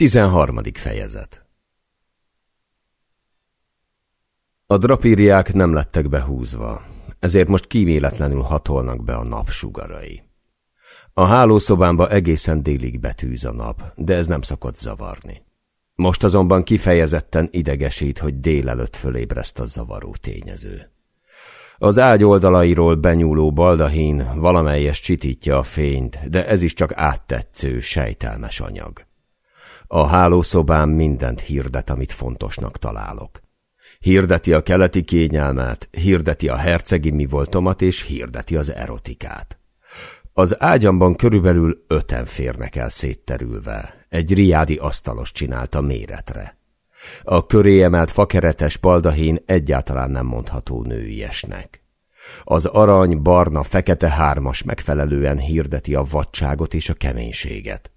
13. fejezet A drapíriák nem lettek behúzva, ezért most kíméletlenül hatolnak be a napsugarai. A hálószobámba egészen délig betűz a nap, de ez nem szokott zavarni. Most azonban kifejezetten idegesít, hogy délelőtt fölébreszt a zavaró tényező. Az ágy oldalairól benyúló baldahín valamelyes csitítja a fényt, de ez is csak áttetsző, sejtelmes anyag. A hálószobám mindent hirdet, amit fontosnak találok. Hirdeti a keleti kényelmet, hirdeti a hercegi mi voltomat, és hirdeti az erotikát. Az ágyamban körülbelül öten férnek el szétterülve. Egy riádi asztalos csinálta méretre. A köré emelt fakeretes baldahín egyáltalán nem mondható nőiesnek. Az arany, barna, fekete hármas megfelelően hirdeti a vadságot és a keménységet.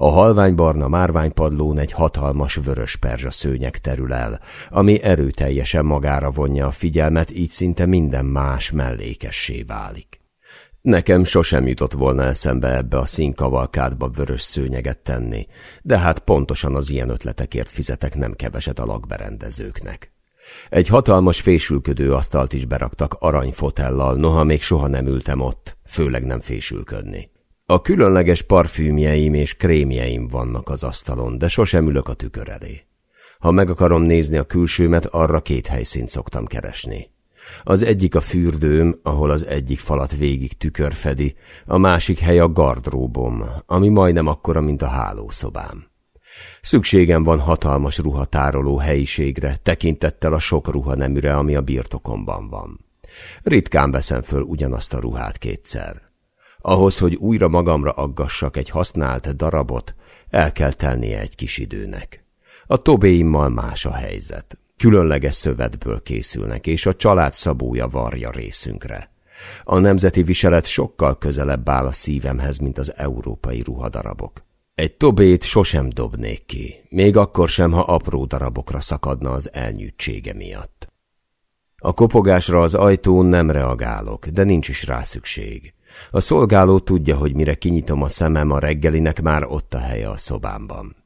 A halványbarna márványpadlón egy hatalmas vörös perzsa szőnyeg terül el, ami erőteljesen magára vonja a figyelmet, így szinte minden más mellékessé válik. Nekem sosem jutott volna eszembe ebbe a színkavalkádba vörös szőnyeget tenni, de hát pontosan az ilyen ötletekért fizetek nem keveset a lakberendezőknek. Egy hatalmas fésülködő asztalt is beraktak aranyfotellal, noha még soha nem ültem ott, főleg nem fésülködni. A különleges parfümjeim és krémjeim vannak az asztalon, de sosem ülök a tükör elé. Ha meg akarom nézni a külsőmet, arra két helyszínt szoktam keresni. Az egyik a fürdőm, ahol az egyik falat végig tükör fedi, a másik hely a gardróbom, ami majdnem akkora, mint a hálószobám. Szükségem van hatalmas ruhatároló helyiségre, tekintettel a sok ruhaneműre, ami a birtokomban van. Ritkán veszem föl ugyanazt a ruhát kétszer. Ahhoz, hogy újra magamra aggassak egy használt darabot, el kell tennie egy kis időnek. A tobéimmal más a helyzet. Különleges szövetből készülnek, és a család szabója varja részünkre. A nemzeti viselet sokkal közelebb áll a szívemhez, mint az európai ruhadarabok. Egy tobét sosem dobnék ki, még akkor sem, ha apró darabokra szakadna az elnyűtsége miatt. A kopogásra az ajtón nem reagálok, de nincs is rá szükség. A szolgáló tudja, hogy mire kinyitom a szemem a reggelinek, már ott a helye a szobámban.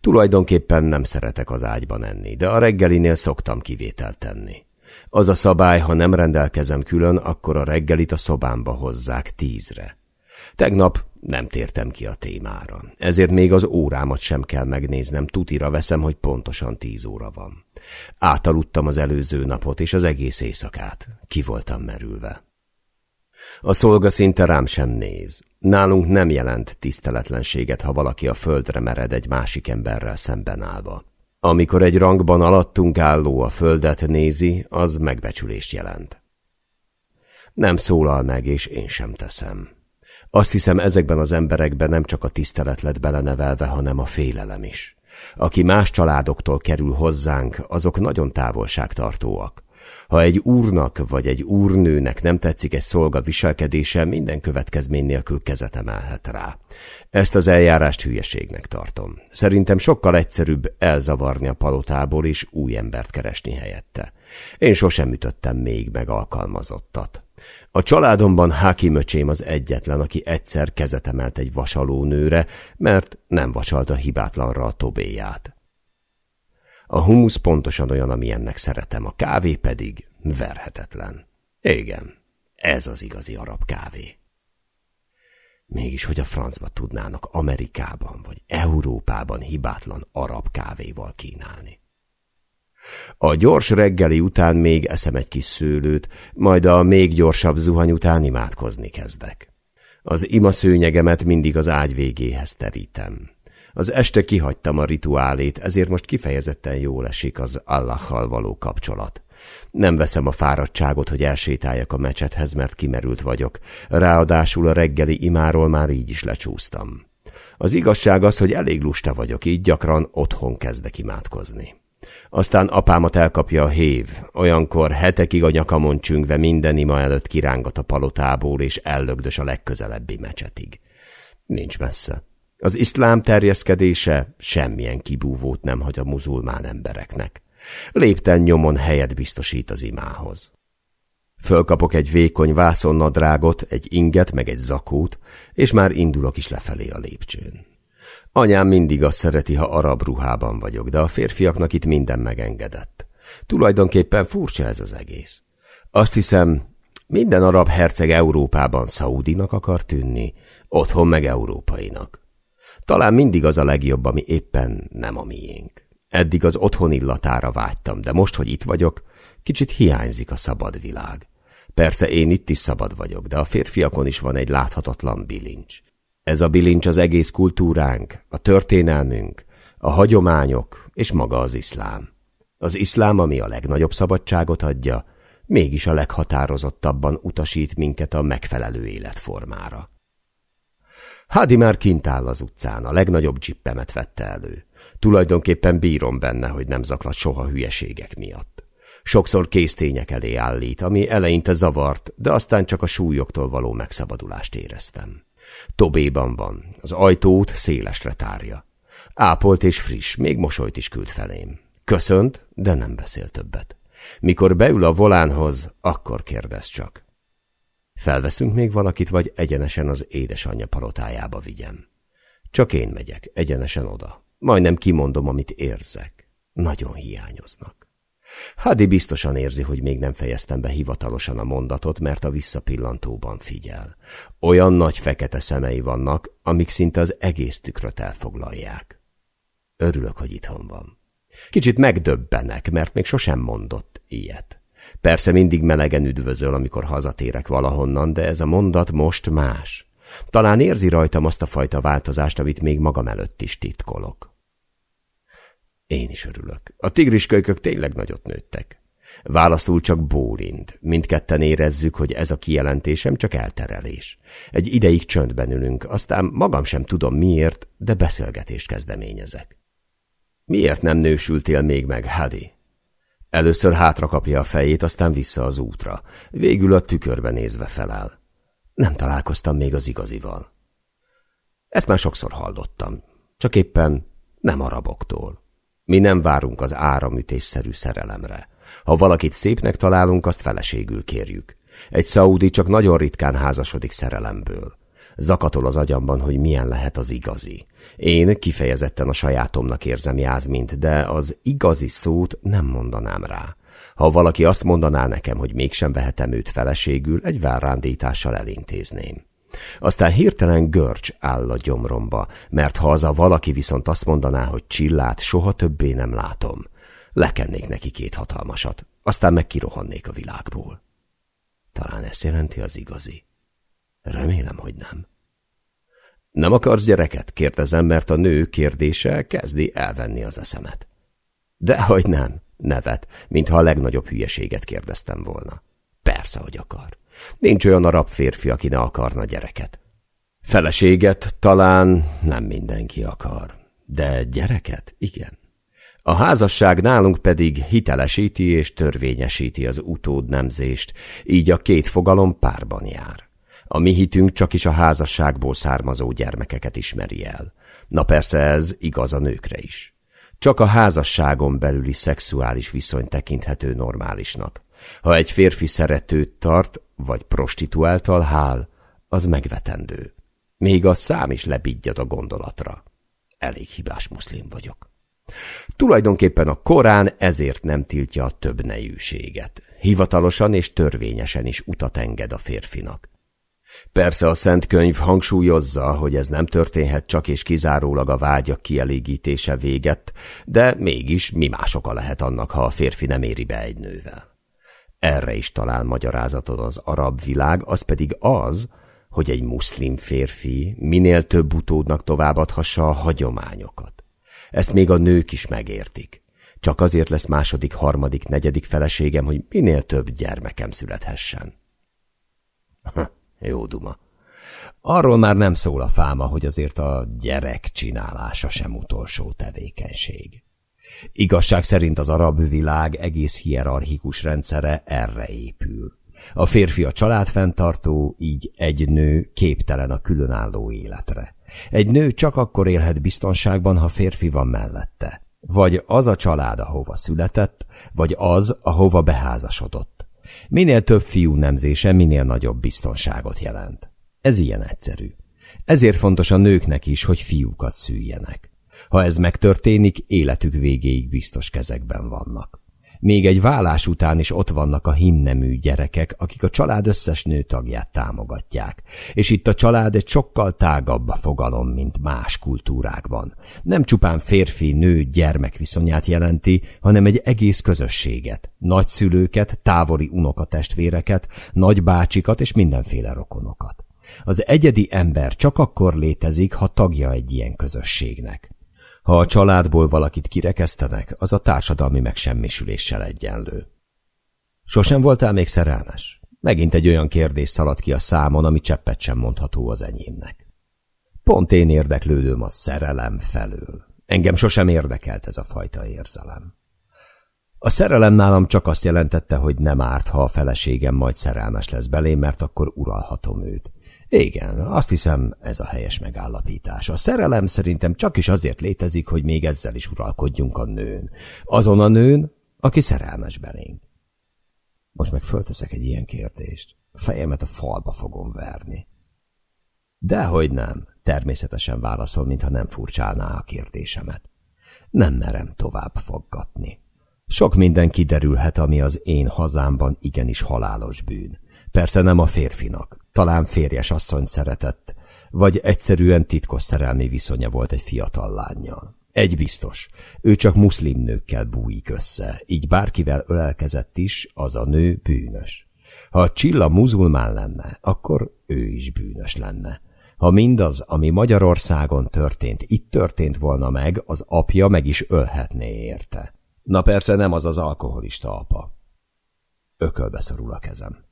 Tulajdonképpen nem szeretek az ágyban enni, de a reggelinél szoktam kivételt tenni. Az a szabály, ha nem rendelkezem külön, akkor a reggelit a szobámba hozzák tízre. Tegnap nem tértem ki a témára, ezért még az órámat sem kell megnéznem, tutira veszem, hogy pontosan tíz óra van. Átaludtam az előző napot és az egész éjszakát. Ki voltam merülve. A szolga szinte rám sem néz. Nálunk nem jelent tiszteletlenséget, ha valaki a földre mered egy másik emberrel szemben állva. Amikor egy rangban alattunk álló a földet nézi, az megbecsülést jelent. Nem szólal meg, és én sem teszem. Azt hiszem, ezekben az emberekben nem csak a tisztelet lett belenevelve, hanem a félelem is. Aki más családoktól kerül hozzánk, azok nagyon távolságtartóak. Ha egy úrnak vagy egy úrnőnek nem tetszik egy szolga viselkedése, minden következmény nélkül kezet emelhet rá. Ezt az eljárást hülyeségnek tartom. Szerintem sokkal egyszerűbb elzavarni a palotából és új embert keresni helyette. Én sosem ütöttem még meg alkalmazottat. A családomban Hakim öcsém az egyetlen, aki egyszer kezet emelt egy vasaló nőre, mert nem vasalta hibátlanra a tobéját. A humusz pontosan olyan, ami ennek szeretem, a kávé pedig verhetetlen. Igen, ez az igazi arab kávé. Mégis, hogy a francba tudnának Amerikában vagy Európában hibátlan arab kávéval kínálni. A gyors reggeli után még eszem egy kis szőlőt, majd a még gyorsabb zuhany után imádkozni kezdek. Az imaszőnyegemet mindig az ágy végéhez terítem. Az este kihagytam a rituálét, ezért most kifejezetten jól esik az Allahhal való kapcsolat. Nem veszem a fáradtságot, hogy elsétáljak a mecsethez, mert kimerült vagyok. Ráadásul a reggeli imáról már így is lecsúsztam. Az igazság az, hogy elég lusta vagyok, így gyakran otthon kezdek imádkozni. Aztán apámat elkapja a hév, olyankor hetekig a nyakamon csüngve minden ima előtt kirángat a palotából, és ellögdös a legközelebbi mecsetig. Nincs messze. Az iszlám terjeszkedése semmilyen kibúvót nem hagy a muzulmán embereknek. Lépten nyomon helyet biztosít az imához. Fölkapok egy vékony vászonnadrágot, egy inget meg egy zakót, és már indulok is lefelé a lépcsőn. Anyám mindig azt szereti, ha arab ruhában vagyok, de a férfiaknak itt minden megengedett. Tulajdonképpen furcsa ez az egész. Azt hiszem, minden arab herceg Európában Szaudinak akar tűnni, otthon meg európainak. Talán mindig az a legjobb, ami éppen nem a miénk. Eddig az otthon illatára vágytam, de most, hogy itt vagyok, kicsit hiányzik a szabad világ. Persze én itt is szabad vagyok, de a férfiakon is van egy láthatatlan bilincs. Ez a bilincs az egész kultúránk, a történelmünk, a hagyományok és maga az iszlám. Az iszlám, ami a legnagyobb szabadságot adja, mégis a leghatározottabban utasít minket a megfelelő életformára. Hádi már kint áll az utcán, a legnagyobb dzsippemet vette elő. Tulajdonképpen bírom benne, hogy nem zaklat soha hülyeségek miatt. Sokszor késztények elé állít, ami eleinte zavart, de aztán csak a súlyoktól való megszabadulást éreztem. Tobéban van, az ajtót szélesre tárja. Ápolt és friss, még mosolyt is küld felém. Köszönt, de nem beszél többet. Mikor beül a volánhoz, akkor kérdez csak. Felveszünk még valakit, vagy egyenesen az édesanyja palotájába vigyem? Csak én megyek, egyenesen oda. Majdnem kimondom, amit érzek. Nagyon hiányoznak. Hadi biztosan érzi, hogy még nem fejeztem be hivatalosan a mondatot, mert a visszapillantóban figyel. Olyan nagy fekete szemei vannak, amik szinte az egész tükröt elfoglalják. Örülök, hogy itthon van. Kicsit megdöbbenek, mert még sosem mondott ilyet. Persze mindig melegen üdvözöl, amikor hazatérek valahonnan, de ez a mondat most más. Talán érzi rajtam azt a fajta változást, amit még magam előtt is titkolok. Én is örülök. A tigriskölykök tényleg nagyot nőttek. Válaszul csak bólint. Mindketten érezzük, hogy ez a kijelentésem csak elterelés. Egy ideig csöndben ülünk, aztán magam sem tudom miért, de beszélgetést kezdeményezek. Miért nem nősültél még meg, Hadi? Először hátra kapja a fejét, aztán vissza az útra. Végül a tükörbe nézve feláll. Nem találkoztam még az igazival. Ezt már sokszor hallottam. Csak éppen nem araboktól. Mi nem várunk az áramütésszerű szerelemre. Ha valakit szépnek találunk, azt feleségül kérjük. Egy szaudi csak nagyon ritkán házasodik szerelemből. Zakatol az agyamban, hogy milyen lehet az igazi. Én kifejezetten a sajátomnak érzem Jázmint, de az igazi szót nem mondanám rá. Ha valaki azt mondaná nekem, hogy mégsem vehetem őt feleségül, egy várrándítással elintézném. Aztán hirtelen görcs áll a gyomromba, mert ha az a valaki viszont azt mondaná, hogy csillát soha többé nem látom, lekennék neki két hatalmasat, aztán meg kirohannék a világból. Talán ezt jelenti az igazi. Remélem, hogy nem. Nem akarsz gyereket? kérdezem, mert a nő kérdése kezdi elvenni az eszemet. Dehogy nem, nevet, mintha a legnagyobb hülyeséget kérdeztem volna. Persze, hogy akar. Nincs olyan arab férfi, aki ne akarna gyereket. Feleséget talán nem mindenki akar, de gyereket igen. A házasság nálunk pedig hitelesíti és törvényesíti az utód nemzést, így a két fogalom párban jár. A mi hitünk csak is a házasságból származó gyermekeket ismeri el. Na persze ez igaz a nőkre is. Csak a házasságon belüli szexuális viszony tekinthető normálisnak. Ha egy férfi szeretőt tart, vagy prostituáltal hál, az megvetendő. Még a szám is lebidjad a gondolatra. Elég hibás muszlim vagyok. Tulajdonképpen a Korán ezért nem tiltja a több nejűséget. Hivatalosan és törvényesen is utat enged a férfinak. Persze a Szent Könyv hangsúlyozza, hogy ez nem történhet csak és kizárólag a vágyak kielégítése véget, de mégis mi más oka lehet annak, ha a férfi nem éri be egy nővel. Erre is talál magyarázatot az arab világ, az pedig az, hogy egy muszlim férfi minél több utódnak továbbadhassa a hagyományokat. Ezt még a nők is megértik. Csak azért lesz második, harmadik, negyedik feleségem, hogy minél több gyermekem születhessen. Jó duma. Arról már nem szól a fáma, hogy azért a gyerek csinálása sem utolsó tevékenység. Igazság szerint az arab világ egész hierarchikus rendszere erre épül. A férfi a családfenntartó, így egy nő képtelen a különálló életre. Egy nő csak akkor élhet biztonságban, ha férfi van mellette. Vagy az a család, ahova született, vagy az, ahova beházasodott. Minél több fiú nemzése, minél nagyobb biztonságot jelent. Ez ilyen egyszerű. Ezért fontos a nőknek is, hogy fiúkat szüljenek. Ha ez megtörténik, életük végéig biztos kezekben vannak. Még egy vállás után is ott vannak a himnemű gyerekek, akik a család összes nőtagját támogatják. És itt a család egy sokkal tágabb fogalom, mint más kultúrákban. Nem csupán férfi-nő gyermek viszonyát jelenti, hanem egy egész közösséget, nagyszülőket, távoli unokatestvéreket, nagybácsikat és mindenféle rokonokat. Az egyedi ember csak akkor létezik, ha tagja egy ilyen közösségnek. Ha a családból valakit kirekesztenek, az a társadalmi megsemmisüléssel egyenlő. Sosem voltál még szerelmes? Megint egy olyan kérdés szaladt ki a számon, ami cseppet sem mondható az enyémnek. Pont én érdeklődöm a szerelem felől. Engem sosem érdekelt ez a fajta érzelem. A szerelem nálam csak azt jelentette, hogy nem árt, ha a feleségem majd szerelmes lesz belém, mert akkor uralhatom őt. Igen, azt hiszem ez a helyes megállapítás. A szerelem szerintem csak is azért létezik, hogy még ezzel is uralkodjunk a nőn. Azon a nőn, aki szerelmes belénk. Most meg fölteszek egy ilyen kérdést. A fejemet a falba fogom verni. Dehogy nem, természetesen válaszol, mintha nem furcsálná a kérdésemet. Nem merem tovább foggatni. Sok minden kiderülhet, ami az én hazámban igenis halálos bűn. Persze nem a férfinak, talán férjes asszony szeretett, vagy egyszerűen titkos szerelmi viszonya volt egy fiatal lányjal. Egy biztos, ő csak muszlim nőkkel bújik össze, így bárkivel ölelkezett is, az a nő bűnös. Ha a Csilla muzulmán lenne, akkor ő is bűnös lenne. Ha mindaz, ami Magyarországon történt, itt történt volna meg, az apja meg is ölhetné érte. Na persze nem az az alkoholista apa. Ökölbe szorul a kezem.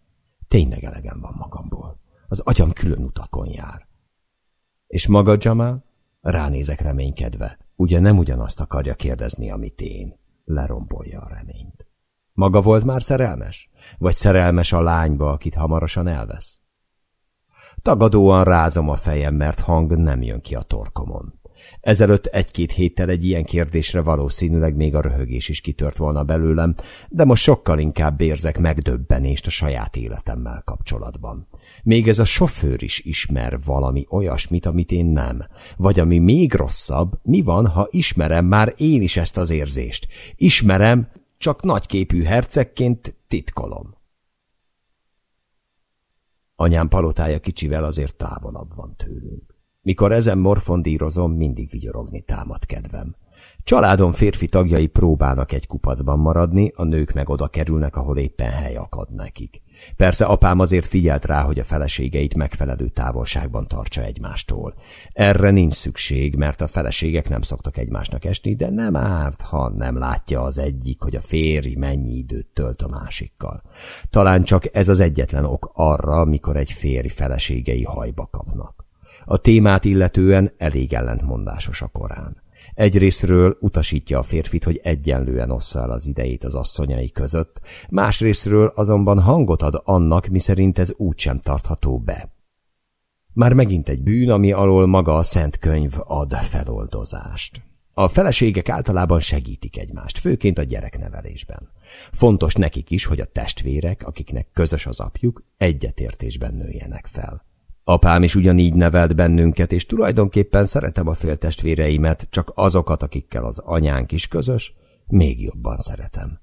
Tényleg elegem van magamból. Az agyam külön utakon jár. És maga, Jamal? Ránézek reménykedve. Ugye nem ugyanazt akarja kérdezni, amit én. Lerombolja a reményt. Maga volt már szerelmes? Vagy szerelmes a lányba, akit hamarosan elvesz? Tagadóan rázom a fejem, mert hang nem jön ki a torkomon. Ezelőtt egy-két héttel egy ilyen kérdésre valószínűleg még a röhögés is kitört volna belőlem, de most sokkal inkább érzek megdöbbenést a saját életemmel kapcsolatban. Még ez a sofőr is ismer valami olyasmit, amit én nem. Vagy ami még rosszabb, mi van, ha ismerem már én is ezt az érzést? Ismerem, csak nagyképű hercegként titkolom. Anyám palotája kicsivel azért távolabb van tőlünk. Mikor ezen morfondírozom, mindig vigyorogni támad kedvem. Családom férfi tagjai próbálnak egy kupacban maradni, a nők meg oda kerülnek, ahol éppen hely akad nekik. Persze apám azért figyelt rá, hogy a feleségeit megfelelő távolságban tartsa egymástól. Erre nincs szükség, mert a feleségek nem szoktak egymásnak esni, de nem árt, ha nem látja az egyik, hogy a férj mennyi időt tölt a másikkal. Talán csak ez az egyetlen ok arra, mikor egy férj feleségei hajba kapnak. A témát illetően elég ellentmondásos a korán. Egyrésztről utasítja a férfit, hogy egyenlően ossza el az idejét az asszonyai között, másrésztről azonban hangot ad annak, miszerint ez úgysem tartható be. Már megint egy bűn, ami alól maga a Szent Könyv ad feloldozást. A feleségek általában segítik egymást, főként a gyereknevelésben. Fontos nekik is, hogy a testvérek, akiknek közös az apjuk, egyetértésben nőjenek fel. Apám is ugyanígy nevelt bennünket, és tulajdonképpen szeretem a féltestvéreimet, csak azokat, akikkel az anyánk is közös, még jobban szeretem.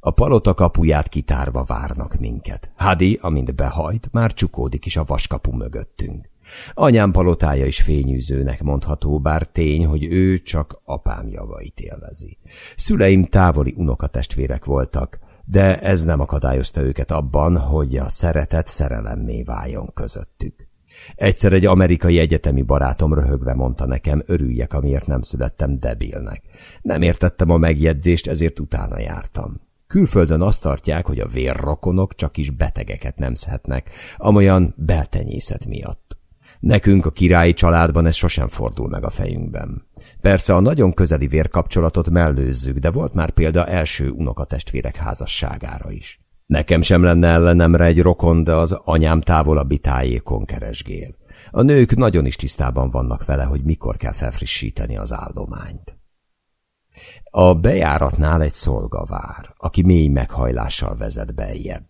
A palota kapuját kitárva várnak minket. Hadi, amint behajt, már csukódik is a vaskapu mögöttünk. Anyám palotája is fényűzőnek mondható, bár tény, hogy ő csak apám javait élvezi. Szüleim távoli unokatestvérek voltak, de ez nem akadályozta őket abban, hogy a szeretet szerelemmé váljon közöttük. Egyszer egy amerikai egyetemi barátom röhögve mondta nekem, örüljek, amiért nem születtem debilnek. Nem értettem a megjegyzést, ezért utána jártam. Külföldön azt tartják, hogy a vérrokonok csak is betegeket nemzhetnek, amolyan beltenyészet miatt. Nekünk a királyi családban ez sosem fordul meg a fejünkben. Persze a nagyon közeli vérkapcsolatot mellőzzük, de volt már példa első unokatestvérek házasságára is. Nekem sem lenne ellenemre egy rokon, de az anyám távolabbi tájékon keresgél. A nők nagyon is tisztában vannak vele, hogy mikor kell felfrissíteni az állományt. A bejáratnál egy szolga vár, aki mély meghajlással vezet beljebb.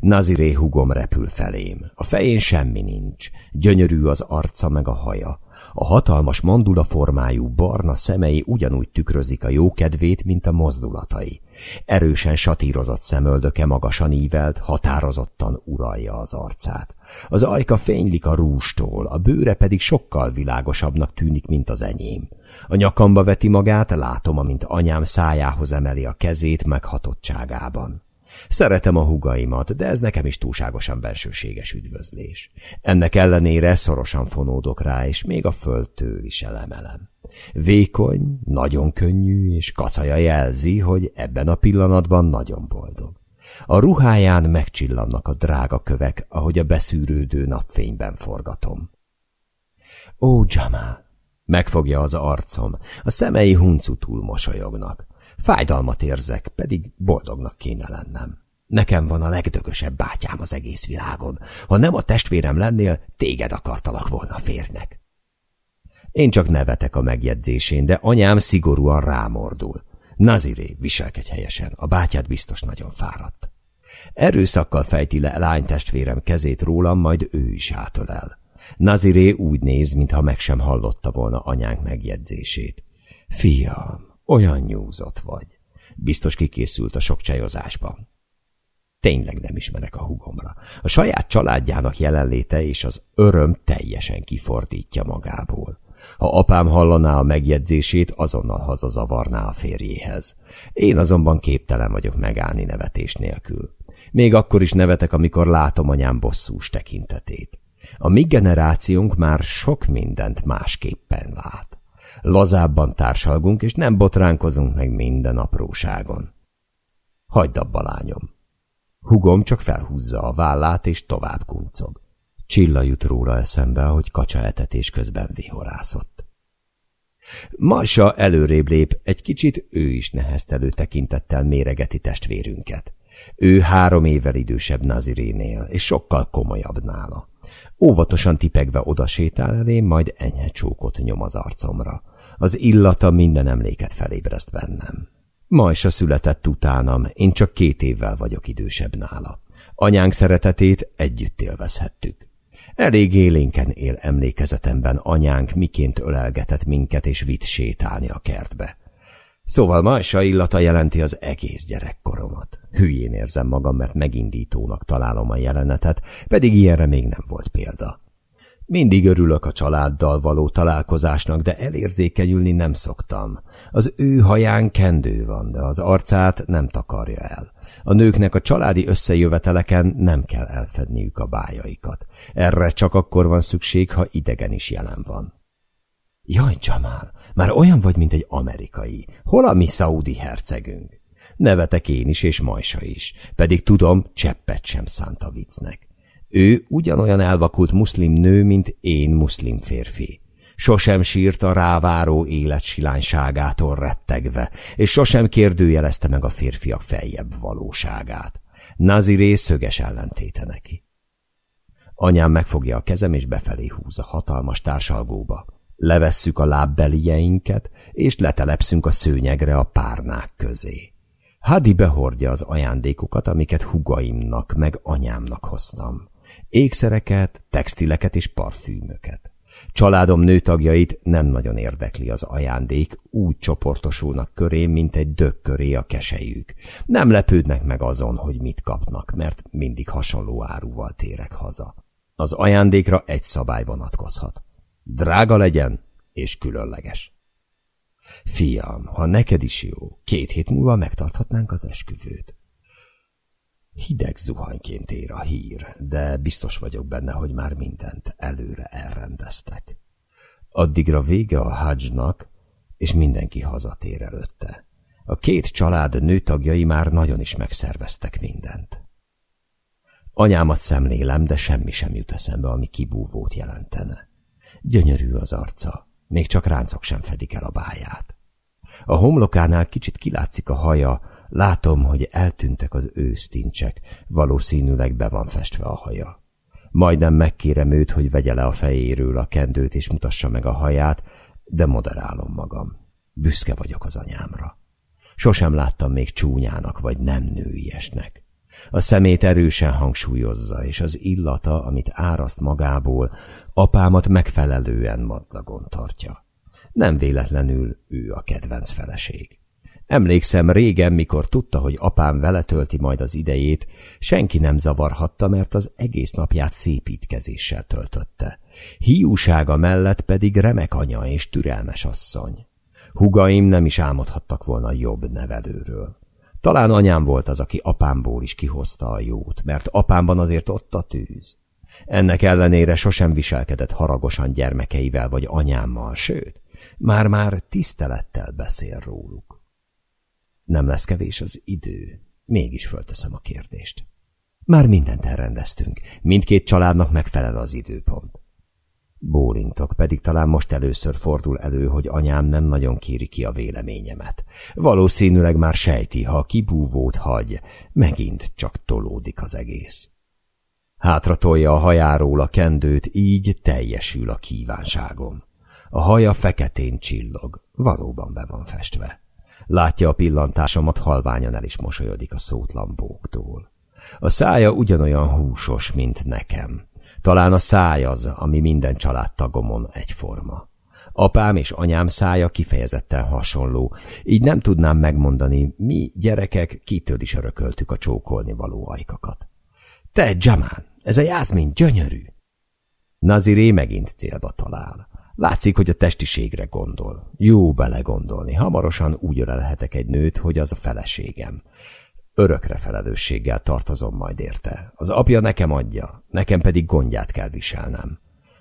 Naziré hugom repül felém. A fején semmi nincs. Gyönyörű az arca meg a haja. A hatalmas mandula formájú barna szemei ugyanúgy tükrözik a jókedvét, mint a mozdulatai. Erősen satírozott szemöldöke magasan ívelt, határozottan uralja az arcát. Az ajka fénylik a rústól, a bőre pedig sokkal világosabbnak tűnik, mint az enyém. A nyakamba veti magát, látom, amint anyám szájához emeli a kezét meghatottságában. Szeretem a hugaimat, de ez nekem is túlságosan bensőséges üdvözlés. Ennek ellenére szorosan fonódok rá, és még a földtől is elemelem. Vékony, nagyon könnyű, és kacaja jelzi, hogy ebben a pillanatban nagyon boldog. A ruháján megcsillannak a drága kövek, ahogy a beszűrődő napfényben forgatom. Ó, Jamal! Megfogja az arcom, a szemei huncutul mosolyognak. Fájdalmat érzek, pedig boldognak kéne lennem. Nekem van a legdögösebb bátyám az egész világon. Ha nem a testvérem lennél, téged akartalak volna férnek. Én csak nevetek a megjegyzésén, de anyám szigorúan rámordul. Naziré, viselkedj helyesen, a bátyád biztos nagyon fáradt. Erőszakkal fejti le lánytestvérem kezét rólam, majd ő is átölel. Naziré úgy néz, mintha meg sem hallotta volna anyánk megjegyzését. Fiam, olyan nyúzott vagy. Biztos kikészült a sok csajozásban. Tényleg nem ismerek a hugomra. A saját családjának jelenléte és az öröm teljesen kifordítja magából. Ha apám hallaná a megjegyzését, azonnal hazazavarná a férjéhez. Én azonban képtelen vagyok megállni nevetés nélkül. Még akkor is nevetek, amikor látom anyám bosszús tekintetét. A mi generációnk már sok mindent másképpen lát. Lazábban társalgunk, és nem botránkozunk meg minden apróságon. Hagyd abba, lányom. Hugom csak felhúzza a vállát, és tovább kuncog. Csilla jut róla eszembe, hogy kacsa etetés közben vihorászott. Marsa előrébb lép, egy kicsit ő is neheztelő tekintettel méregeti testvérünket. Ő három évvel idősebb Nazirénél, és sokkal komolyabb nála. Óvatosan tipegve odasétál elé, majd enyhe csókot nyom az arcomra. Az illata minden emléket felébreszt bennem. Majsa született utánam, én csak két évvel vagyok idősebb nála. Anyánk szeretetét együtt élvezhettük. Elég élénken él emlékezetemben anyánk, miként ölelgetett minket és vitt sétálni a kertbe. Szóval Majsa illata jelenti az egész gyerekkoromat. Hülyén érzem magam, mert megindítónak találom a jelenetet, pedig ilyenre még nem volt példa. Mindig örülök a családdal való találkozásnak, de elérzékenyülni nem szoktam. Az ő haján kendő van, de az arcát nem takarja el. A nőknek a családi összejöveteleken nem kell elfedniük a bájaikat. Erre csak akkor van szükség, ha idegen is jelen van. Jaj, Jamal, már olyan vagy, mint egy amerikai. Hol a mi szaudi hercegünk? Nevetek én is, és Majsa is. Pedig tudom, cseppet sem szánt a viccnek. Ő ugyanolyan elvakult muszlim nő, mint én muszlim férfi. Sosem sírt a ráváró élet silányságától rettegve, és sosem kérdőjelezte meg a férfiak feljebb valóságát. Naziré szöges ellentéte neki. Anyám megfogja a kezem, és befelé húz a hatalmas társalgóba. Levesszük a lábbelijeinket, és letelepszünk a szőnyegre a párnák közé. Hadi behordja az ajándékokat, amiket hugaimnak meg anyámnak hoztam. Ékszereket, textileket és parfümöket. Családom nőtagjait nem nagyon érdekli az ajándék, úgy csoportosulnak köré, mint egy dög köré a kesejük. Nem lepődnek meg azon, hogy mit kapnak, mert mindig hasonló áruval térek haza. Az ajándékra egy szabály vonatkozhat. Drága legyen és különleges. Fiam, ha neked is jó, két hét múlva megtarthatnánk az esküvőt. Hideg zuhanyként ér a hír, de biztos vagyok benne, hogy már mindent előre elrendeztek. Addigra vége a hajnak, és mindenki hazatér előtte. A két család nőtagjai már nagyon is megszerveztek mindent. Anyámat szemlélem, de semmi sem jut eszembe, ami kibúvót jelentene. Gyönyörű az arca, még csak ráncok sem fedik el a báját. A homlokánál kicsit kilátszik a haja, Látom, hogy eltűntek az ősztincsek, valószínűleg be van festve a haja. Majdnem megkérem őt, hogy vegye le a fejéről a kendőt és mutassa meg a haját, de moderálom magam. Büszke vagyok az anyámra. Sosem láttam még csúnyának vagy nem nőiesnek. A szemét erősen hangsúlyozza, és az illata, amit áraszt magából, apámat megfelelően madzagon tartja. Nem véletlenül ő a kedvenc feleség. Emlékszem régen, mikor tudta, hogy apám vele tölti majd az idejét, senki nem zavarhatta, mert az egész napját szépítkezéssel töltötte. Hiúsága mellett pedig remek anya és türelmes asszony. Hugaim nem is álmodhattak volna jobb nevelőről. Talán anyám volt az, aki apámból is kihozta a jót, mert apámban azért ott a tűz. Ennek ellenére sosem viselkedett haragosan gyermekeivel vagy anyámmal, sőt, már-már tisztelettel beszél róluk. Nem lesz kevés az idő. Mégis fölteszem a kérdést. Már mindent elrendeztünk. Mindkét családnak megfelel az időpont. Bólintok, pedig talán most először fordul elő, hogy anyám nem nagyon kéri ki a véleményemet. Valószínűleg már sejti, ha kibúvót hagy, megint csak tolódik az egész. Hátra tolja a hajáról a kendőt, így teljesül a kívánságom. A haja feketén csillog, valóban be van festve. Látja a pillantásomat, halványan el is mosolyodik a szótlan bóktól. A szája ugyanolyan húsos, mint nekem. Talán a száj az, ami minden családtagomon egyforma. Apám és anyám szája kifejezetten hasonló, így nem tudnám megmondani, mi gyerekek kitől is örököltük a csókolni való ajkakat. Te, Jamán, ez a jászmin gyönyörű! Naziré megint célba talál. Látszik, hogy a testiségre gondol. Jó belegondolni. Hamarosan úgy ölelhetek egy nőt, hogy az a feleségem. Örökre felelősséggel tartozom majd érte. Az apja nekem adja, nekem pedig gondját kell viselnem.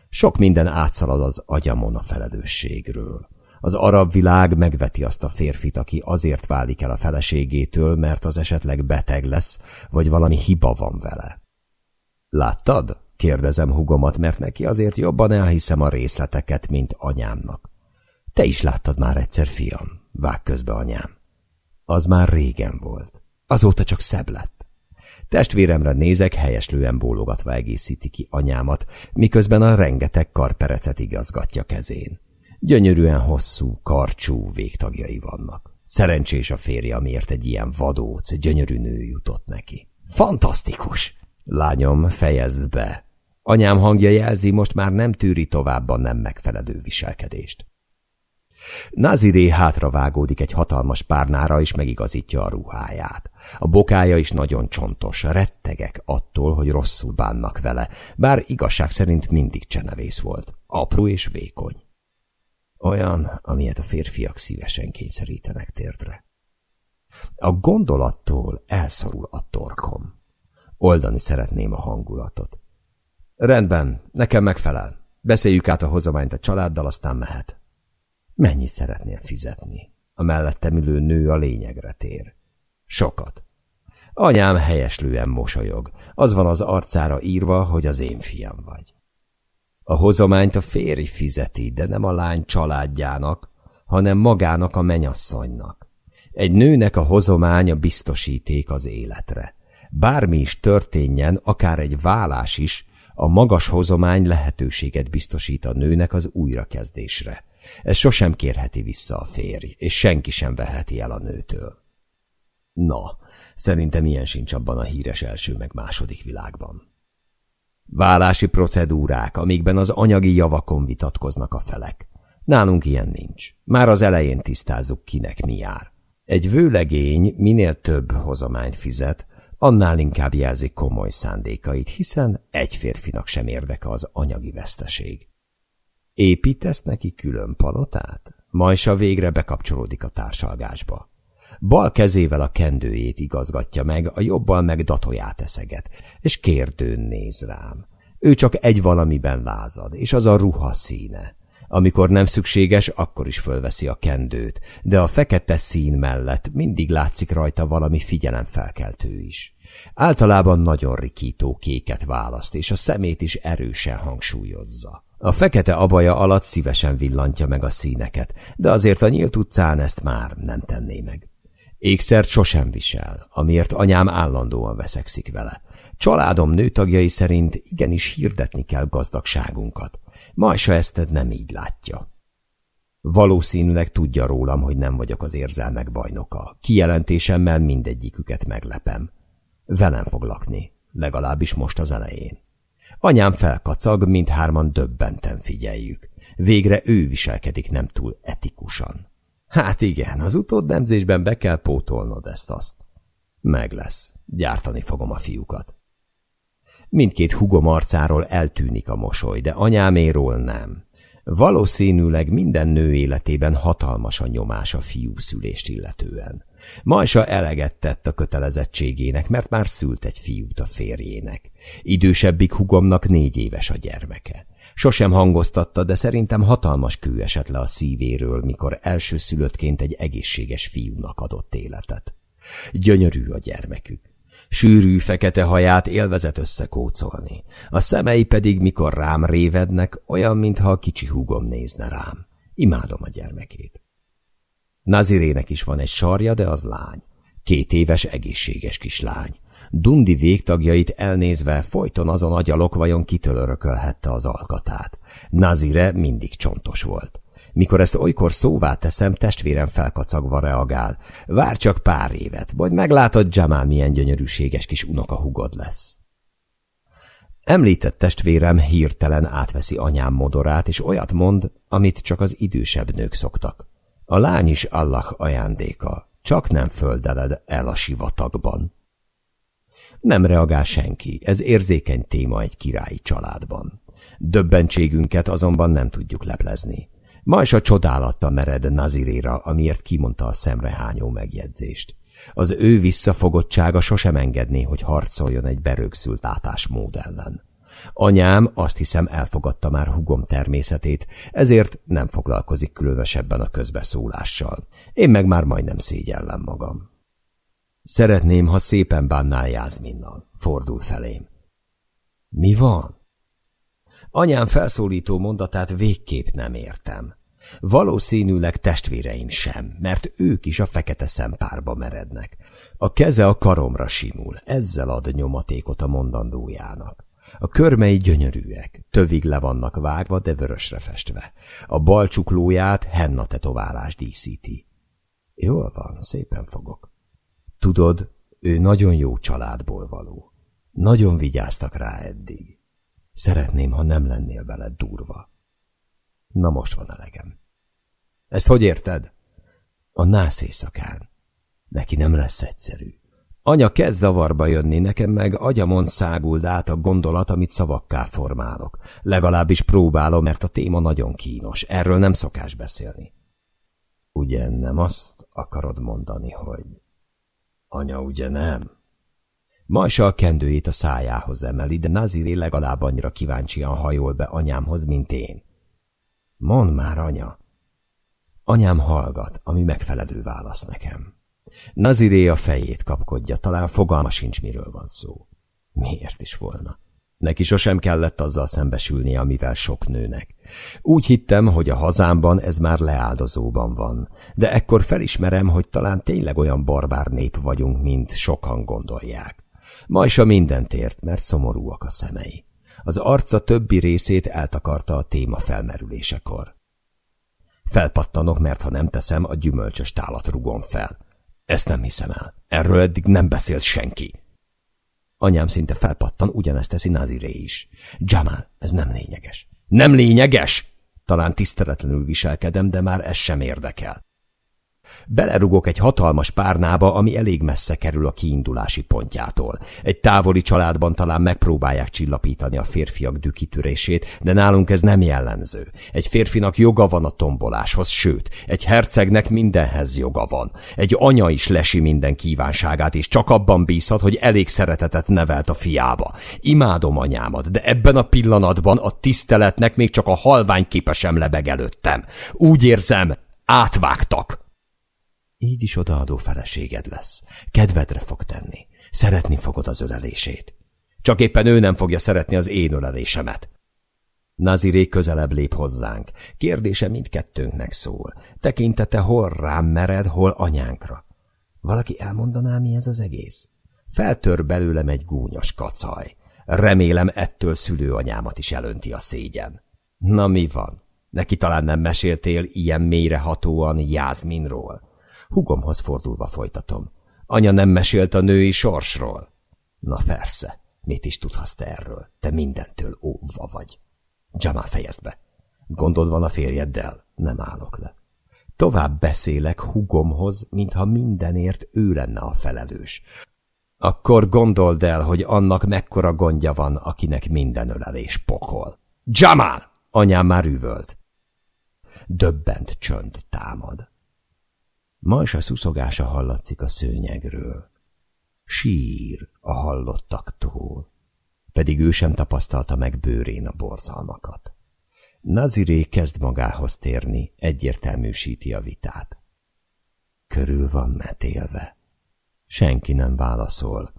Sok minden átszalad az agyamon a felelősségről. Az arab világ megveti azt a férfit, aki azért válik el a feleségétől, mert az esetleg beteg lesz, vagy valami hiba van vele. Láttad? Kérdezem hugomat, mert neki azért jobban elhiszem a részleteket, mint anyámnak. Te is láttad már egyszer, fiam, vág közbe anyám. Az már régen volt. Azóta csak szebb lett. Testvéremre nézek, helyeslően bólogatva egészíti ki anyámat, miközben a rengeteg karperecet igazgatja kezén. Gyönyörűen hosszú, karcsú végtagjai vannak. Szerencsés a férje, amiért egy ilyen vadóc, gyönyörű nő jutott neki. Fantasztikus! Lányom, fejezd be! Anyám hangja jelzi, most már nem tűri tovább nem megfelelő viselkedést. Naziré hátravágódik egy hatalmas párnára, és megigazítja a ruháját. A bokája is nagyon csontos, rettegek attól, hogy rosszul bánnak vele, bár igazság szerint mindig csenevész volt, apró és vékony. Olyan, amilyet a férfiak szívesen kényszerítenek térdre. A gondolattól elszorul a torkom. Oldani szeretném a hangulatot. Rendben, nekem megfelel. Beszéljük át a hozományt a családdal, aztán mehet. Mennyit szeretnél fizetni? A mellettem ülő nő a lényegre tér. Sokat. Anyám helyeslően mosolyog. Az van az arcára írva, hogy az én fiam vagy. A hozományt a férj fizeti, de nem a lány családjának, hanem magának a menyasszonynak. Egy nőnek a hozománya biztosíték az életre. Bármi is történjen, akár egy vállás is, a magas hozomány lehetőséget biztosít a nőnek az újrakezdésre. Ez sosem kérheti vissza a férj, és senki sem veheti el a nőtől. Na, szerintem ilyen sincs abban a híres első meg második világban. Vállási procedúrák, amikben az anyagi javakon vitatkoznak a felek. Nálunk ilyen nincs. Már az elején tisztázzuk, kinek mi jár. Egy vőlegény minél több hozományt fizet, annál inkább jelzik komoly szándékait, hiszen egy férfinak sem érdeke az anyagi veszteség. Építesz neki külön palotát? Majsa végre bekapcsolódik a társalgásba. Bal kezével a kendőjét igazgatja meg, a jobbal meg datóját eszeget, és kérdőn néz rám. Ő csak egy valamiben lázad, és az a ruha színe. Amikor nem szükséges, akkor is fölveszi a kendőt, de a fekete szín mellett mindig látszik rajta valami figyelemfelkeltő is. Általában nagyon rikító kéket választ, és a szemét is erősen hangsúlyozza. A fekete abaja alatt szívesen villantja meg a színeket, de azért a nyílt utcán ezt már nem tenné meg. Ékszert sosem visel, amiért anyám állandóan veszekszik vele. Családom nőtagjai szerint igenis hirdetni kell gazdagságunkat. Majsa ezt nem így látja. Valószínűleg tudja rólam, hogy nem vagyok az érzelmek bajnoka. Kijelentésemmel mindegyiküket meglepem. Velem fog lakni, legalábbis most az elején. Anyám felkacag, mindhárman döbbenten figyeljük. Végre ő viselkedik nem túl etikusan. Hát igen, az utódnemzésben be kell pótolnod ezt-azt. Meg lesz. Gyártani fogom a fiúkat. Mindkét hugom arcáról eltűnik a mosoly, de anyáméról nem. Valószínűleg minden nő életében hatalmas a nyomás a fiú szülést illetően. Majsa eleget tett a kötelezettségének, mert már szült egy fiút a férjének. Idősebbik hugomnak négy éves a gyermeke. Sosem hangoztatta, de szerintem hatalmas kő esett le a szívéről, mikor elsőszülöttként egy egészséges fiúnak adott életet. Gyönyörű a gyermekük. Sűrű, fekete haját élvezet összekócolni. A szemei pedig, mikor rám révednek, olyan, mintha a kicsi húgom nézne rám. Imádom a gyermekét. Nazirének is van egy sarja, de az lány. Két éves, egészséges kislány. Dundi végtagjait elnézve folyton azon agyalok vajon kitől örökölhette az alkatát. Nazire mindig csontos volt. Mikor ezt olykor szóvá teszem, testvérem felkacagva reagál. Vár csak pár évet, vagy meglátod, Jamal milyen gyönyörűséges kis unokahugod lesz. Említett testvérem hirtelen átveszi anyám modorát, és olyat mond, amit csak az idősebb nők szoktak. A lány is Allah ajándéka, csak nem földeled el a sivatagban. Nem reagál senki, ez érzékeny téma egy királyi családban. Döbbentségünket azonban nem tudjuk leplezni. Majsa csodálatta mered Naziréra, amiért kimondta a szemrehányó megjegyzést. Az ő visszafogottsága sosem engedné, hogy harcoljon egy berögzült látásmód ellen. Anyám azt hiszem elfogadta már hugom természetét, ezért nem foglalkozik különösebben a közbeszólással. Én meg már majdnem szégyellem magam. Szeretném, ha szépen bánnál Jászminnal. Fordul felém. Mi van? Anyám felszólító mondatát végképp nem értem. Valószínűleg testvéreim sem, mert ők is a fekete szempárba merednek. A keze a karomra simul, ezzel ad nyomatékot a mondandójának. A körmei gyönyörűek, tövig le vannak vágva, de vörösre festve. A bal csuklóját henna tetoválás díszíti. Jól van, szépen fogok. Tudod, ő nagyon jó családból való. Nagyon vigyáztak rá eddig. Szeretném, ha nem lennél veled durva. Na most van elegem. Ezt hogy érted? A nász éjszakán. Neki nem lesz egyszerű. Anya kezd zavarba jönni, nekem meg agyamon száguld át a gondolat, amit szavakká formálok. Legalábbis próbálom, mert a téma nagyon kínos. Erről nem szokás beszélni. Ugye nem azt akarod mondani, hogy... Anya, ugye nem? Majsa a kendőjét a szájához emeli, de Naziré legalább annyira kíváncsian hajol be anyámhoz, mint én. Mondd már, anya! Anyám hallgat, ami megfelelő válasz nekem. Naziré a fejét kapkodja, talán fogalma sincs, miről van szó. Miért is volna? Neki sosem kellett azzal szembesülnie, amivel sok nőnek. Úgy hittem, hogy a hazámban ez már leáldozóban van, de ekkor felismerem, hogy talán tényleg olyan barbár nép vagyunk, mint sokan gondolják. Majsa mindent ért, mert szomorúak a szemei. Az arca többi részét eltakarta a téma felmerülésekor. Felpattanok, mert ha nem teszem, a gyümölcsös tálat rugom fel. Ezt nem hiszem el. Erről eddig nem beszélt senki. Anyám szinte felpattan, ugyanezt teszi Naziré is. Jamal, ez nem lényeges. Nem lényeges! Talán tiszteletlenül viselkedem, de már ez sem érdekel. Belerugok egy hatalmas párnába, ami elég messze kerül a kiindulási pontjától. Egy távoli családban talán megpróbálják csillapítani a férfiak dükitürését, de nálunk ez nem jellemző. Egy férfinak joga van a tomboláshoz, sőt, egy hercegnek mindenhez joga van. Egy anya is lesi minden kívánságát, és csak abban bízhat, hogy elég szeretetet nevelt a fiába. Imádom anyámat, de ebben a pillanatban a tiszteletnek még csak a halvány képesem lebeg előttem. Úgy érzem, átvágtak. Így is odaadó feleséged lesz. Kedvedre fog tenni. Szeretni fogod az ölelését. Csak éppen ő nem fogja szeretni az én ölelésemet. Naziré közelebb lép hozzánk. Kérdése mindkettőnknek szól. Tekintete hol rám mered, hol anyánkra. Valaki elmondaná, mi ez az egész? Feltör belőlem egy gúnyos kacaj. Remélem ettől szülőanyámat is elönti a szégyen. Na mi van? Neki talán nem meséltél ilyen mélyrehatóan Jászminról. Hugomhoz fordulva folytatom. Anya nem mesélt a női sorsról. Na persze, mit is tudhatsz te erről? Te mindentől óva vagy. Jamal fejezd be. Gondod van a férjeddel? Nem állok le. Tovább beszélek hugomhoz, mintha mindenért ő lenne a felelős. Akkor gondold el, hogy annak mekkora gondja van, akinek minden ölelés pokol. Jamal! Anyám már üvölt. Döbbent csönd támad. Majsa szuszogása hallatszik a szőnyegről. Sír a hallottaktól, pedig ő sem tapasztalta meg bőrén a borzalmakat. Naziré kezd magához térni, egyértelműsíti a vitát. Körül van metélve. Senki nem válaszol,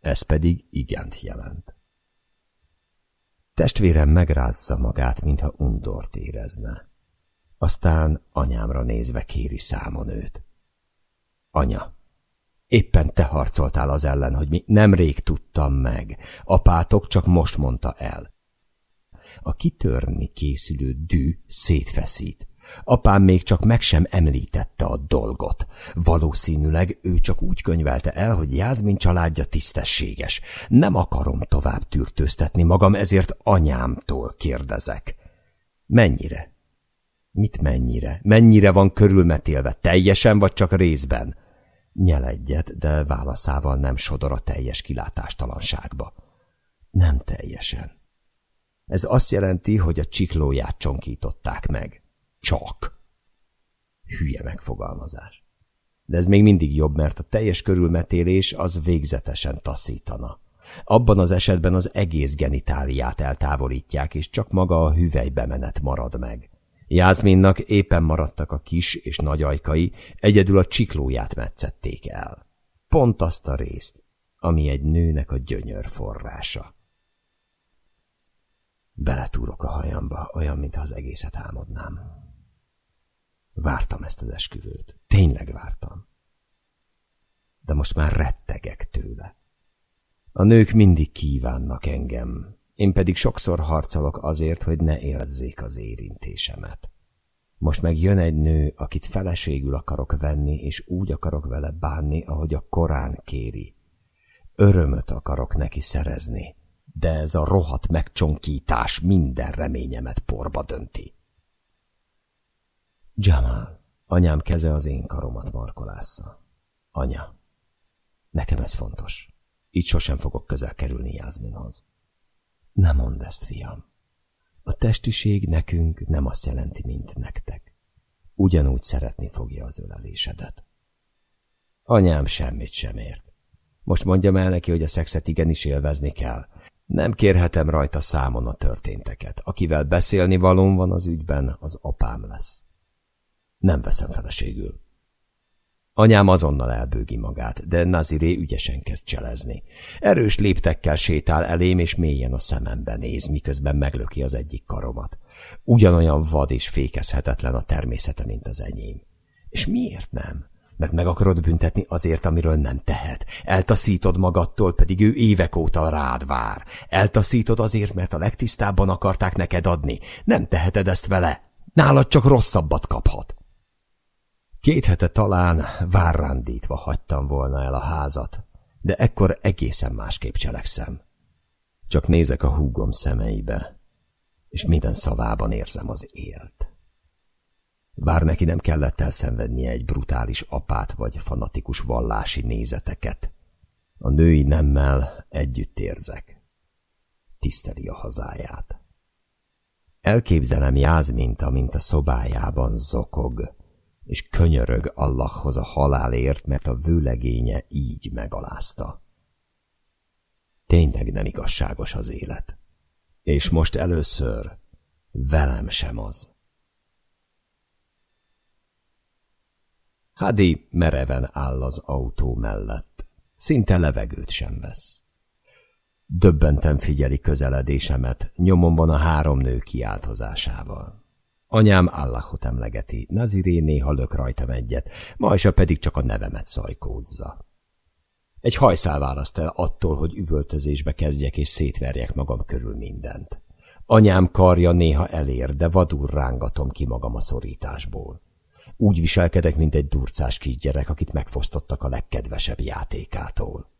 ez pedig igent jelent. Testvérem megrázza magát, mintha undort érezne. Aztán anyámra nézve kéri számon őt. Anya, éppen te harcoltál az ellen, hogy mi nemrég tudtam meg. Apátok csak most mondta el. A kitörni készülő dű szétfeszít. Apám még csak meg sem említette a dolgot. Valószínűleg ő csak úgy könyvelte el, hogy Jászmin családja tisztességes. Nem akarom tovább tűrtőztetni magam, ezért anyámtól kérdezek. Mennyire? Mit mennyire? Mennyire van körülmetélve? Teljesen vagy csak részben? Nyel egyet, de válaszával nem sodor a teljes kilátástalanságba. Nem teljesen. Ez azt jelenti, hogy a csiklóját csonkították meg. Csak. Hülye megfogalmazás. De ez még mindig jobb, mert a teljes körülmetélés az végzetesen taszítana. Abban az esetben az egész genitáliát eltávolítják, és csak maga a hüvelybemenet marad meg. Jászminnak éppen maradtak a kis és nagy ajkai, egyedül a csiklóját metszették el. Pont azt a részt, ami egy nőnek a gyönyör forrása. Beletúrok a hajamba, olyan, mintha az egészet álmodnám. Vártam ezt az esküvőt. Tényleg vártam. De most már rettegek tőle. A nők mindig kívánnak engem, én pedig sokszor harcolok azért, hogy ne érezzék az érintésemet. Most meg jön egy nő, akit feleségül akarok venni, és úgy akarok vele bánni, ahogy a Korán kéri. Örömöt akarok neki szerezni, de ez a rohadt megcsonkítás minden reményemet porba dönti. Jamal, anyám keze az én karomat markolásza. Anya, nekem ez fontos. Így sosem fogok közel kerülni Jászminhoz. Ne mondd ezt, fiam. A testiség nekünk nem azt jelenti, mint nektek. Ugyanúgy szeretni fogja az ölelésedet. Anyám semmit sem ért. Most mondjam el neki, hogy a szexet igenis élvezni kell. Nem kérhetem rajta számon a történteket. Akivel beszélni valóm van az ügyben, az apám lesz. Nem veszem feleségül. Anyám azonnal elbőgi magát, de Naziré ügyesen kezd cselezni. Erős léptekkel sétál elém, és mélyen a szemembe néz, miközben meglöki az egyik karomat. Ugyanolyan vad és fékezhetetlen a természete, mint az enyém. És miért nem? Mert meg akarod büntetni azért, amiről nem tehet. Eltaszítod magadtól, pedig ő évek óta rád vár. Eltaszítod azért, mert a legtisztábban akarták neked adni. Nem teheted ezt vele. Nálad csak rosszabbat kaphat. Két hete talán várrándítva hagytam volna el a házat, de ekkor egészen másképp cselekszem. Csak nézek a húgom szemeibe, és minden szavában érzem az élt. Bár neki nem kellett elszenvednie egy brutális apát vagy fanatikus vallási nézeteket, a női nemmel együtt érzek. Tiszteli a hazáját. Elképzelem Jázmint, amint a szobájában zokog, és könyörög Allahhoz a halálért, mert a vőlegénye így megalázta. Tényleg nem igazságos az élet. És most először velem sem az. Hadi mereven áll az autó mellett. Szinte levegőt sem vesz. Döbbenten figyeli közeledésemet, nyomomban a három nő kiáltozásával. Anyám Allahot emlegeti, Naziré néha lök rajtam egyet, Majsa pedig csak a nevemet szajkózza. Egy hajszál választ el attól, hogy üvöltözésbe kezdjek és szétverjek magam körül mindent. Anyám karja néha elér, de vadul rángatom ki magam a szorításból. Úgy viselkedek, mint egy durcás kisgyerek, akit megfosztottak a legkedvesebb játékától.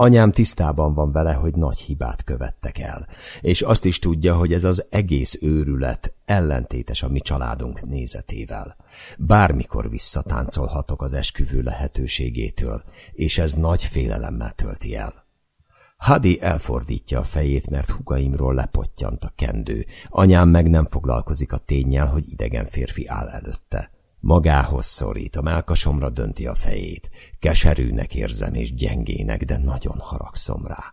Anyám tisztában van vele, hogy nagy hibát követtek el, és azt is tudja, hogy ez az egész őrület ellentétes a mi családunk nézetével. Bármikor visszatáncolhatok az esküvő lehetőségétől, és ez nagy félelemmel tölti el. Hadi elfordítja a fejét, mert hugaimról lepottyant a kendő. Anyám meg nem foglalkozik a tényel, hogy idegen férfi áll előtte. Magához szorít, a melkasomra dönti a fejét. Keserűnek érzem és gyengének, de nagyon haragszom rá.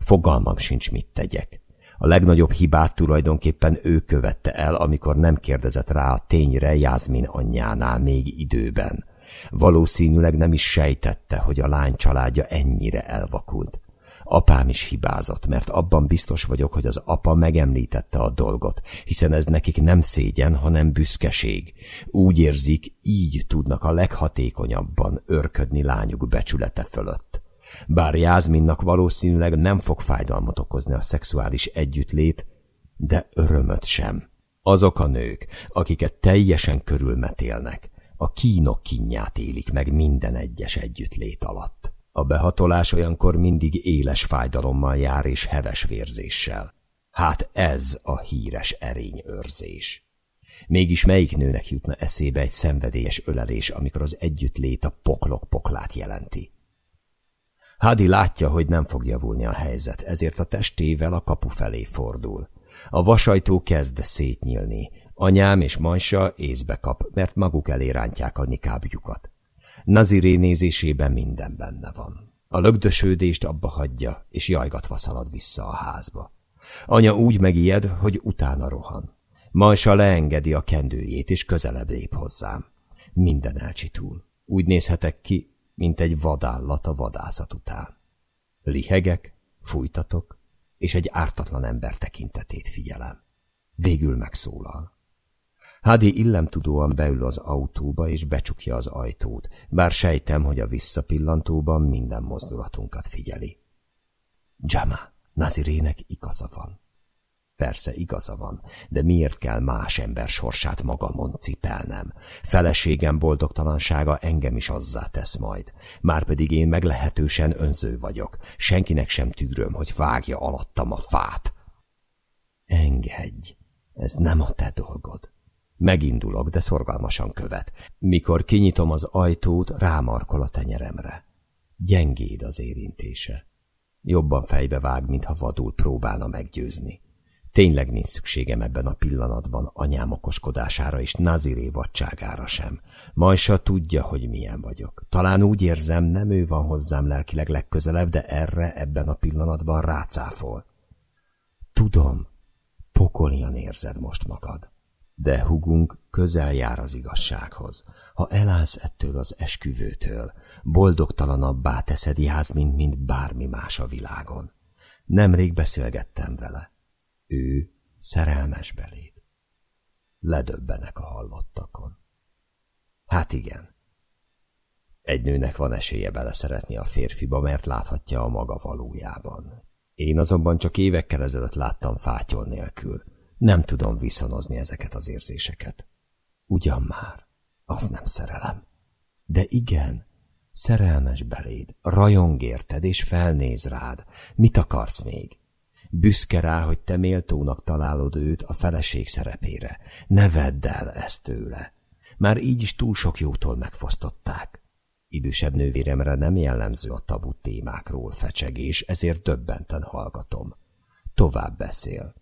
Fogalmam sincs, mit tegyek. A legnagyobb hibát tulajdonképpen ő követte el, amikor nem kérdezett rá a tényre Jászmin anyjánál még időben. Valószínűleg nem is sejtette, hogy a lány családja ennyire elvakult. Apám is hibázott, mert abban biztos vagyok, hogy az apa megemlítette a dolgot, hiszen ez nekik nem szégyen, hanem büszkeség. Úgy érzik, így tudnak a leghatékonyabban örködni lányuk becsülete fölött. Bár Jászminnak valószínűleg nem fog fájdalmat okozni a szexuális együttlét, de örömöt sem. Azok a nők, akiket teljesen körülmetélnek, a kínok kínját élik meg minden egyes együttlét alatt. A behatolás olyankor mindig éles fájdalommal jár és heves vérzéssel. Hát ez a híres erényőrzés. Mégis melyik nőnek jutna eszébe egy szenvedélyes ölelés, amikor az együttlét a poklok poklát jelenti? Hadi látja, hogy nem fog javulni a helyzet, ezért a testével a kapu felé fordul. A vasajtó kezd szétnyílni. Anyám és Majsa észbe kap, mert maguk elé rántják a nikábjukat. Naziré nézésében minden benne van. A lögdösődést abba hagyja, és jajgatva szalad vissza a házba. Anya úgy megijed, hogy utána rohan. Majsa leengedi a kendőjét, és közelebb lép hozzám. Minden elcsitul. Úgy nézhetek ki, mint egy vadállat a vadászat után. Lihegek, fújtatok, és egy ártatlan ember tekintetét figyelem. Végül megszólal. Hadi illemtudóan beül az autóba, és becsukja az ajtót, bár sejtem, hogy a visszapillantóban minden mozdulatunkat figyeli. Jama, Nazirének igaza van. Persze igaza van, de miért kell más ember sorsát magamon cipelnem? Feleségem boldogtalansága engem is azzá tesz majd. Márpedig én meglehetősen önző vagyok. Senkinek sem tűröm, hogy vágja alattam a fát. Engedj, ez nem a te dolgod. Megindulok, de szorgalmasan követ. Mikor kinyitom az ajtót, rámarkol a tenyeremre. Gyengéd az érintése. Jobban fejbe vág, mintha vadul próbálna meggyőzni. Tényleg nincs szükségem ebben a pillanatban anyám okoskodására és Naziré vadságára sem. Majsa tudja, hogy milyen vagyok. Talán úgy érzem, nem ő van hozzám lelkileg legközelebb, de erre ebben a pillanatban rácáfol. Tudom, pokolian érzed most magad. De hugunk közel jár az igazsághoz. Ha elállsz ettől az esküvőtől, boldogtalanabbá teszed Jászmint, mint bármi más a világon. Nemrég beszélgettem vele. Ő szerelmes beléd. Ledöbbenek a hallottakon. Hát igen. Egy nőnek van esélye beleszeretni a férfiba, mert láthatja a maga valójában. Én azonban csak évekkel ezelőtt láttam fátyol nélkül. Nem tudom viszonozni ezeket az érzéseket. Ugyan már, az nem szerelem. De igen, szerelmes beléd, rajong érted és felnéz rád. Mit akarsz még? Büszke rá, hogy te méltónak találod őt a feleség szerepére. Ne vedd el ezt tőle. Már így is túl sok jótól megfosztották. Idősebb nővéremre nem jellemző a tabu témákról fecsegés, ezért döbbenten hallgatom. Tovább beszél.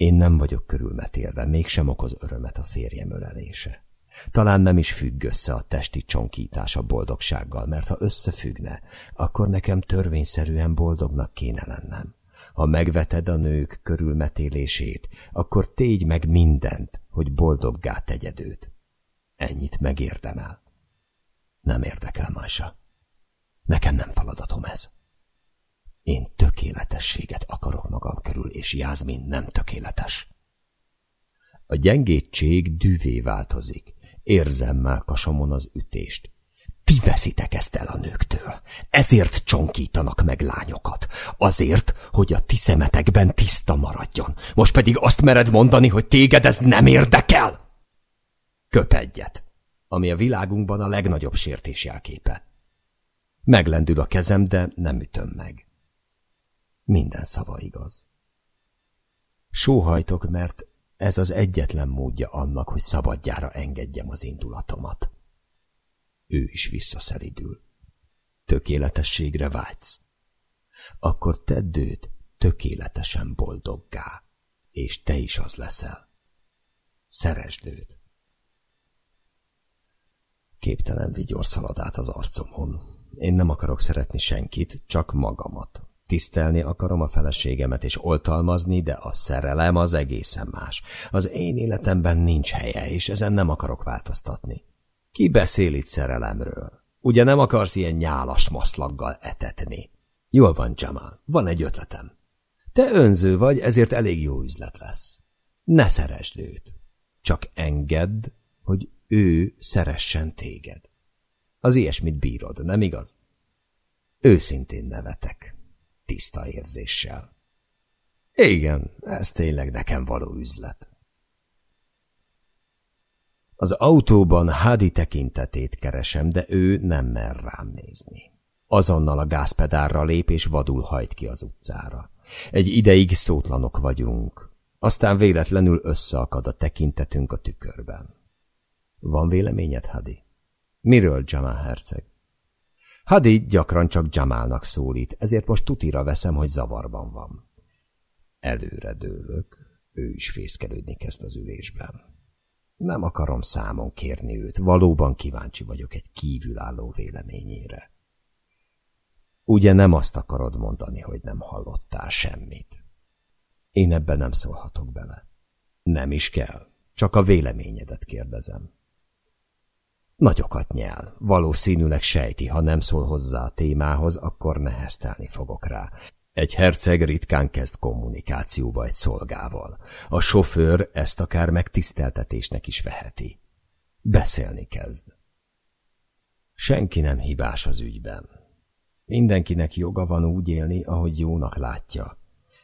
Én nem vagyok körülmetélve, mégsem okoz örömet a férjem ölelése. Talán nem is függ össze a testi csonkítás a boldogsággal, mert ha összefüggne, akkor nekem törvényszerűen boldognak kéne lennem. Ha megveted a nők körülmetélését, akkor tégy meg mindent, hogy boldoggá tegyed őt. Ennyit megérdemel. Nem érdekel, Mása. Nekem nem feladatom ez. Én tökéletességet akarok magam körül, és Jászmin nem tökéletes. A gyengétség düvé változik. Érzem melkasomon az ütést. Ti veszitek ezt el a nőktől. Ezért csonkítanak meg lányokat. Azért, hogy a ti szemetekben tiszta maradjon. Most pedig azt mered mondani, hogy téged ez nem érdekel? Köp egyet, ami a világunkban a legnagyobb sértés jelképe. Meglendül a kezem, de nem ütöm meg. Minden szava igaz. Sóhajtok, mert ez az egyetlen módja annak, hogy szabadjára engedjem az indulatomat. Ő is visszaszelidül. Tökéletességre vágysz. Akkor tedd őt tökéletesen boldoggá, és te is az leszel. Szeresd őt. Képtelen vigyor szalad át az arcomon. Én nem akarok szeretni senkit, csak magamat. Tisztelni akarom a feleségemet és oltalmazni, de a szerelem az egészen más. Az én életemben nincs helye, és ezen nem akarok változtatni. Ki beszél itt szerelemről? Ugye nem akarsz ilyen nyálas maszlaggal etetni? Jól van, Jamal, van egy ötletem. Te önző vagy, ezért elég jó üzlet lesz. Ne szeresd őt. Csak engedd, hogy ő szeressen téged. Az ilyesmit bírod, nem igaz? Őszintén nevetek, tiszta érzéssel. Igen, ez tényleg nekem való üzlet. Az autóban Hadi tekintetét keresem, de ő nem mer rám nézni. Azonnal a gázpedárra lép és vadul hajt ki az utcára. Egy ideig szótlanok vagyunk, aztán véletlenül összeakad a tekintetünk a tükörben. Van véleményed, Hadi? Miről Jamal herceg? Hadi gyakran csak Jamalnak szólít, ezért most tutira veszem, hogy zavarban van. Előre dőlök, ő is fészkelődni kezd az ülésben. Nem akarom számon kérni őt, valóban kíváncsi vagyok egy kívülálló véleményére. Ugye nem azt akarod mondani, hogy nem hallottál semmit? Én ebben nem szólhatok bele. Nem is kell, csak a véleményedet kérdezem. Nagyokat nyel, valószínűleg sejti, ha nem szól hozzá a témához, akkor neheztelni fogok rá. Egy herceg ritkán kezd kommunikációba egy szolgával. A sofőr ezt akár megtiszteltetésnek is veheti. Beszélni kezd. Senki nem hibás az ügyben. Mindenkinek joga van úgy élni, ahogy jónak látja.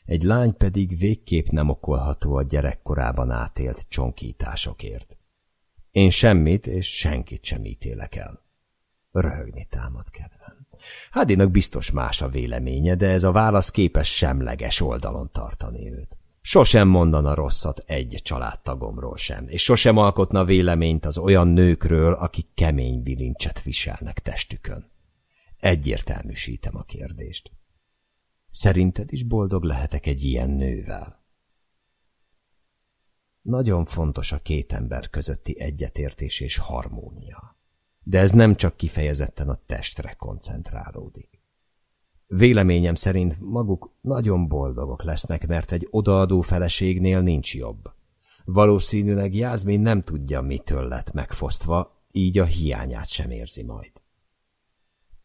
Egy lány pedig végképp nem okolható a gyerekkorában átélt csonkításokért. Én semmit és senkit sem ítélek el. Röhögni támad kedvem. Hadinak biztos más a véleménye, de ez a válasz képes semleges oldalon tartani őt. Sosem mondana rosszat egy családtagomról sem, és sosem alkotna véleményt az olyan nőkről, akik kemény bilincset viselnek testükön. Egyértelműsítem a kérdést. Szerinted is boldog lehetek egy ilyen nővel? Nagyon fontos a két ember közötti egyetértés és harmónia. De ez nem csak kifejezetten a testre koncentrálódik. Véleményem szerint maguk nagyon boldogok lesznek, mert egy odaadó feleségnél nincs jobb. Valószínűleg Jászmin nem tudja, mitől lett megfosztva, így a hiányát sem érzi majd.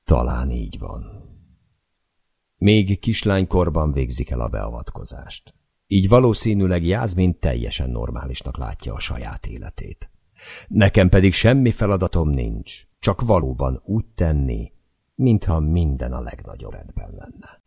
Talán így van. Még kislánykorban végzik el a beavatkozást. Így valószínűleg Jászmin teljesen normálisnak látja a saját életét. Nekem pedig semmi feladatom nincs, csak valóban úgy tenni, mintha minden a legnagyobb rendben lenne.